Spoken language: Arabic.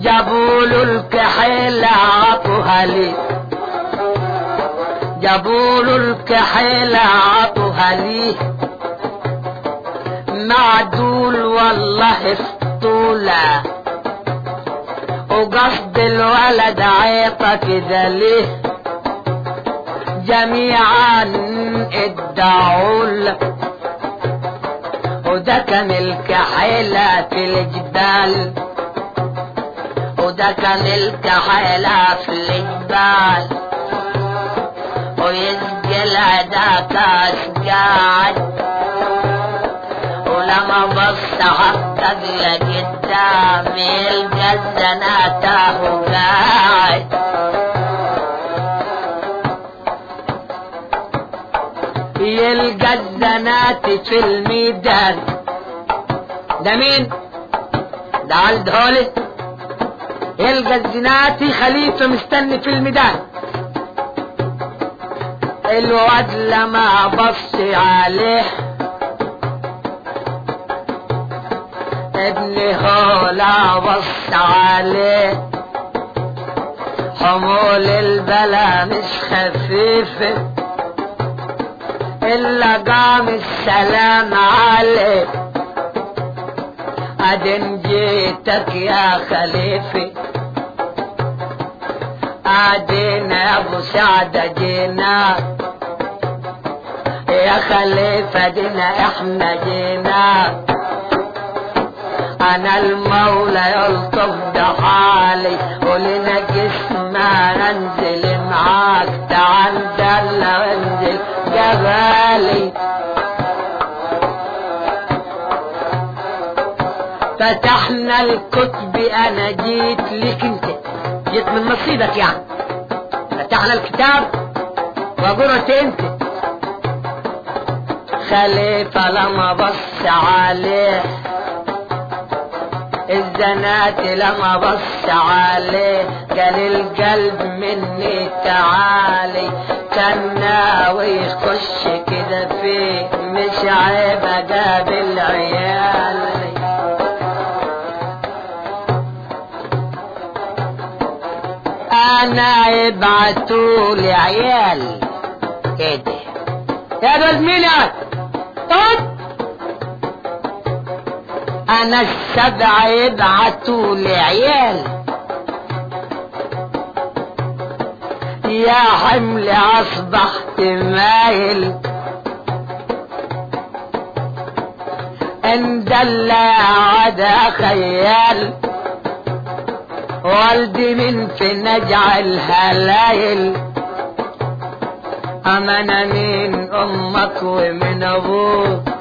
جابوا له الكحيلة عطوها لي جابوا له عطوها لي معدول والله فطولة وقصد الولد عيطة كده ليه جميعا ادعوا وده كان الكحيلة في الجبال. وده كان الكحيلة في الجبال. ويسجل ده كاس قاعد ولما بص حقق لقدام يلقى الزناته قاعد يلقى الزنات في الميدان. ده مين ده عالد هولي يلقى الزناتي خليفة مستني في الميدان. الواد لما بص عليه. ابن هولا بص عليه. حمول البلا مش خفيفة. إلا قام السلام عليك أدن جيتك يا أدينا يا أبو سعد جينا. يا خليفة دينا إحنا جينا. أنا المولى يلطف بحالي ولنا جسمنا ننزل معاك. تعال دلة فتحنا الكتب أنا جيت لك أنت. جيت من نصيبك يعني فتحنا الكتاب وقرأت أنت. خليفة لما بص عليه الزنات لما بص عليه قال القلب مني تعالي. كان ناوي يخش كده فيه مش عيب اقابل عيالي. أنا يبعتوا لي عيال إيه ده يا مين يا طب. أنا السبع يبعتوا لي عيال يا حمل أصبحت مايل إن دل عدا خيال. والدي من في نجع الهلايل امانة من أمك ومن أبوك.